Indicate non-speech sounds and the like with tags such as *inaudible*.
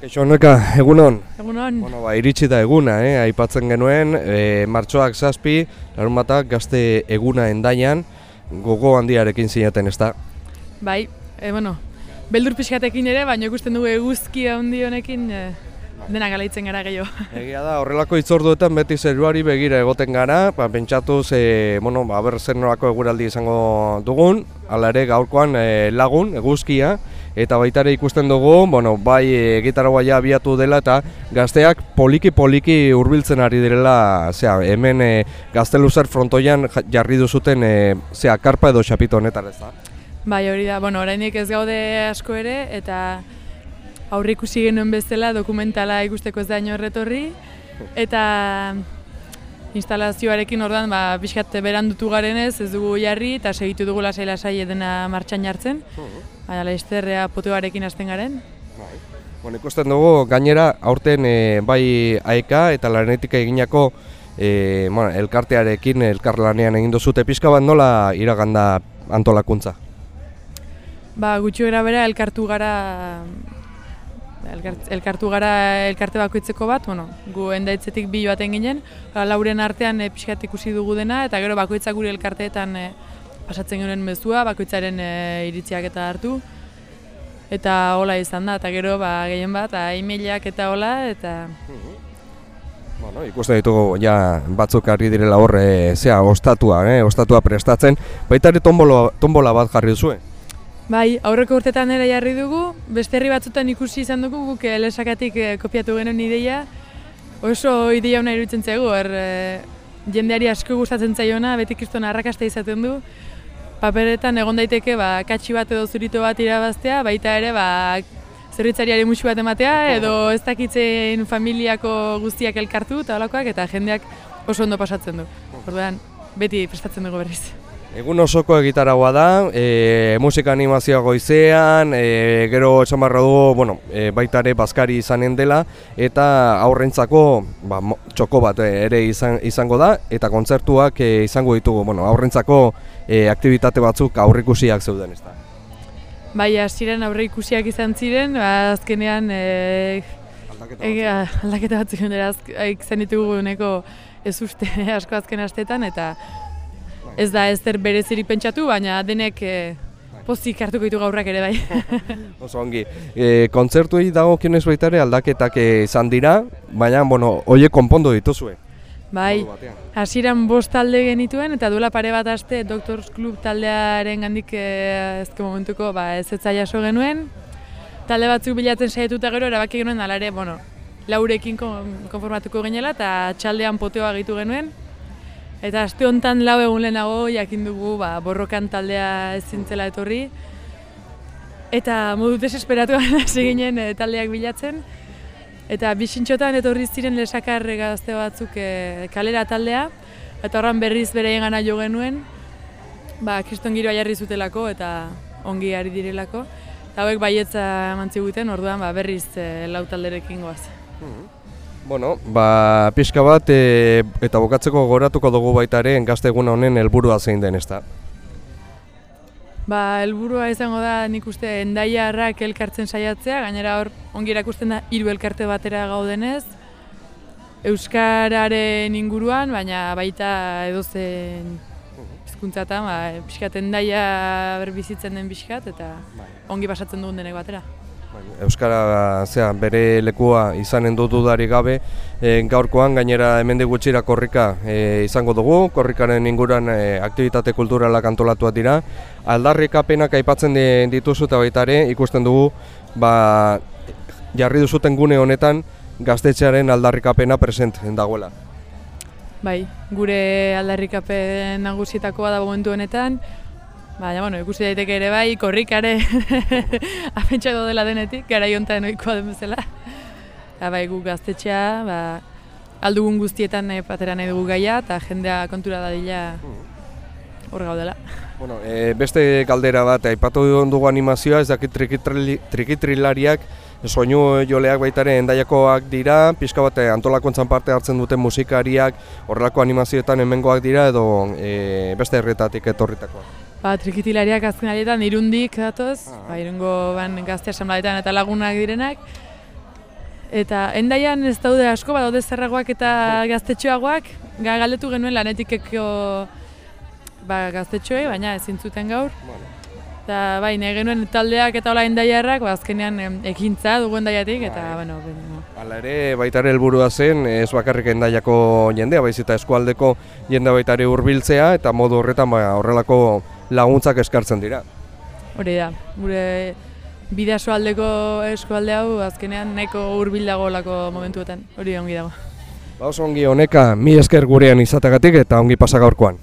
Eixo honeka, egunon. Egunon. Bueno, ba, iritsi da eguna, eh? aipatzen genuen, e, martxoak zazpi, larun batak gazte eguna endaian, gogo handiarekin zinaten ez da. Bai, e, bueno, beldur pixkatekin ere, baina ikusten dugu eguzki handi honekin e, dena galaitzen gara gehiago. *laughs* Egia da, horrelako itzorduetan beti zeruari begira egoten gara, ba, pentsatuz, e, bueno, ba, ber zer nolako eguraldi izango dugun, hala ere gaurkoan e, lagun, eguzkia, eta baita ere ikusten dugu, bueno, bai e, ja abiatu dela eta gazteak poliki-poliki hurbiltzen ari direla, zera, hemen e, gazteluzer frontoian ja- jarri duzuten, e, zera, karpa edo xapito honetan ez da. Bai, hori da, bueno, orainik ez gaude asko ere, eta aurre ikusi genuen bezala dokumentala ikusteko ez da ino erretorri, eta instalazioarekin ordan ba, pixkat berandutu garenez, ez dugu jarri, eta segitu dugu lasai-lasai edena martxan jartzen, baina laizterrea poteoarekin hasten garen. Bueno, ikusten dugu, gainera, aurten e, bai aeka eta lanetika eginako e, bueno, elkartearekin, elkarlanean egin duzute pixka bat nola iraganda antolakuntza? Ba, gutxi bera elkartu gara elkartu gara elkarte bakoitzeko bat, bueno, gu endaitzetik bi baten ginen, ba, lauren artean e, pixkat ikusi dugu dena, eta gero bakoitzak gure elkarteetan e, pasatzen genuen mezua, bakoitzaren e, iritziak eta hartu, eta hola izan da, eta gero ba, gehien bat, e-mailak eta hola, eta Bueno, ikusten ditugu ja batzuk ari direla hor e, zea ostatua, eh, ostatua prestatzen. Baita ere tombolo, tombola bat jarri duzue. Bai, aurreko urtetan ere jarri dugu, beste herri batzutan ikusi izan dugu guk eh, lesakatik eh, kopiatu genuen ideia. Oso ideia hona iruditzen zaigu, er, jendeari asko gustatzen zaiona, beti kriston arrakasta izaten du. Paperetan egon daiteke ba, katxi bat edo zurito bat irabaztea, baita ere ba, zerritzariari musu bat ematea, edo ez dakitzen familiako guztiak elkartu eta holakoak, eta jendeak oso ondo pasatzen du. Orduan, beti prestatzen dugu berriz. Egun osoko egitaragoa da, e, musika animazioa goizean, e, gero esan barra dugu, bueno, e, baita ere bazkari izanen dela, eta aurrentzako ba, txoko bat e, ere izan, izango da, eta kontzertuak e, izango ditugu, bueno, aurrentzako e, aktivitate batzuk aurrikusiak zeuden ez da. Bai, hasieran aurre ikusiak izan ziren, ba, azkenean e, e, aldaketa batzuk dira izan ditugu uneko ez uste *laughs* asko azken astetan eta ez da ez zer berezirik pentsatu, baina denek e, pozik hartuko ditu gaurrak ere bai. *laughs* Oso ongi. E, kontzertuei dagokionez baita ere aldaketak e, izan dira, baina, bueno, hoiek konpondo dituzue. bai, hasieran bost talde genituen eta duela pare bat aste Doctors Club taldearen gandik e, ezke momentuko ba, ez jaso genuen. Talde batzuk bilatzen saietuta gero erabaki genuen ala ere, bueno, laurekin kon- konformatuko ginela eta txaldean poteoa egitu genuen. Eta aste honetan lau egun lehenago jakin dugu ba, borrokan taldea ezin zela etorri. Eta modu desesperatuan *laughs* hasi ginen e, taldeak bilatzen. Eta bisintxotan etorri ziren lesakar gazte batzuk e, kalera taldea. Eta horran berriz bereien gana jo genuen. Ba, kriston giroa jarri zutelako eta ongi ari direlako. Eta hauek baietza eman ziguten, orduan ba, berriz e, lau talderekin goaz. Bueno, ba, pixka bat e, eta bokatzeko goratuko dugu baita ere gazte eguna honen helburua zein den ezta. Ba, helburua izango da nik uste endaiarrak elkartzen saiatzea, gainera hor ongi erakusten da hiru elkarte batera gaudenez, euskararen inguruan, baina baita edozen hizkuntzatan, ba, pixkat endaia berbizitzen den pixkat eta ongi pasatzen dugun denek batera. Euskara zea, bere lekua izanen du dudarik gabe, e, gaurkoan gainera hemendik gutxira korrika e, izango dugu, korrikaren inguruan e, aktivitate kulturalak antolatuak dira. Aldarrikapenak aipatzen di- dituzu eta baita ere ikusten dugu ba, jarri duzuten gune honetan gaztetxearen aldarrikapena present dagoela. Bai, gure aldarrikapen nagusietakoa da momentu honetan, Baina, bueno, ikusi daiteke ere bai, korrikare *laughs* afentsa dela denetik, gara honetan ohikoa den bezala. Eta bai, gu gaztetxea, ba, aldugun guztietan eh, patera nahi dugu gaia, eta jendea kontura dadila hor gaudela. Bueno, e, beste galdera bat, aipatu dugu animazioa, ez dakit trikitrilariak, soinu joleak baita ere endaiakoak dira, pixka bat eh, antolakuntzan parte hartzen duten musikariak, horrelako animazioetan hemengoak dira edo e, beste herrietatik etorritakoak. Ba, trikitilariak azken alietan irundik datoz, Ah. ba, irungo ban gazte asamlaetan eta lagunak direnak. Eta endaian ez daude asko, badaude zerragoak eta gaztetxoagoak, ga galdetu genuen lanetikeko ba, gaztetxoei, baina ezin zuten gaur. Eta bai, nahi genuen taldeak eta hola endaiarrak, ba, azkenean ekintza dugu endaiatik, eta, bueno, bueno, Hala ere, baita ere helburua zen, ez bakarrik endaiako jendea, baiz eta eskualdeko jende baita ere hurbiltzea eta modu horretan ba, horrelako laguntzak eskartzen dira. hori da. Gure bidaso aldeko eskualde hau azkenean nahiko hurbil dagoelako momentuetan, hori ongi dago. Ba oso ongi honeka, mi esker gurean izatagatik eta ongi pasa gaurkoan.